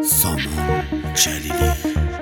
Saman Jalili.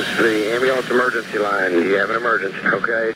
Is the ambulance emergency line. You have an emergency, okay?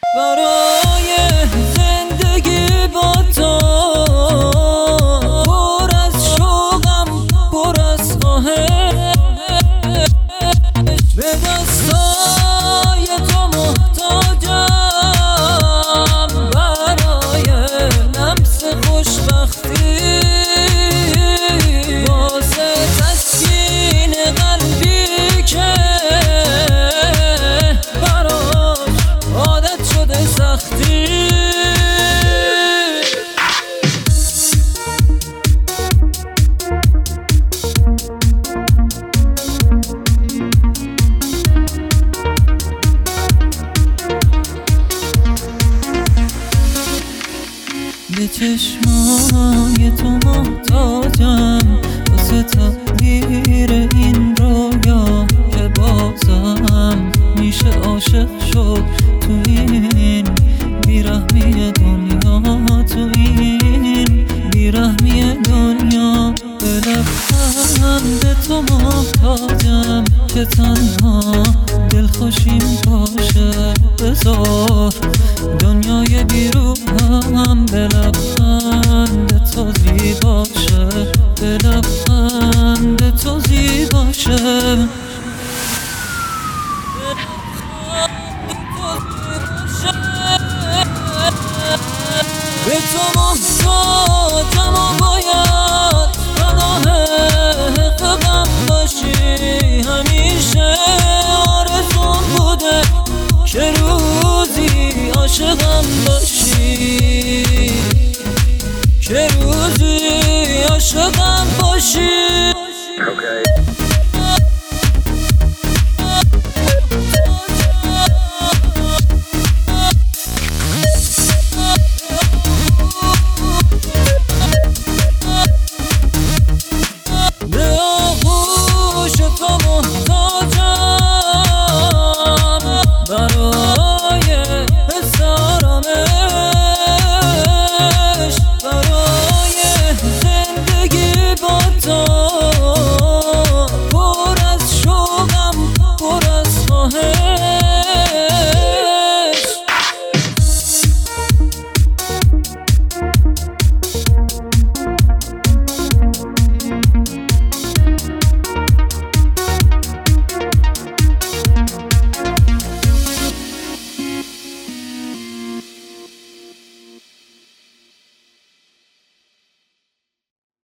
به چشمای تو محتاجم. واسه تغییر این رویا که بازم میشه عاشق شد. تو این بیرحمی دنیا تو این بیرحمی دنیا. به لبخند تو محتاجم که تنها دلخوشیم باشه. بذار دنیای بیرونم به لبخند تو زیباشه. به لبخند تو زیباشه. به تو محتاجم و باید عاشقم باشی که روزی عاشقم باشی Okay.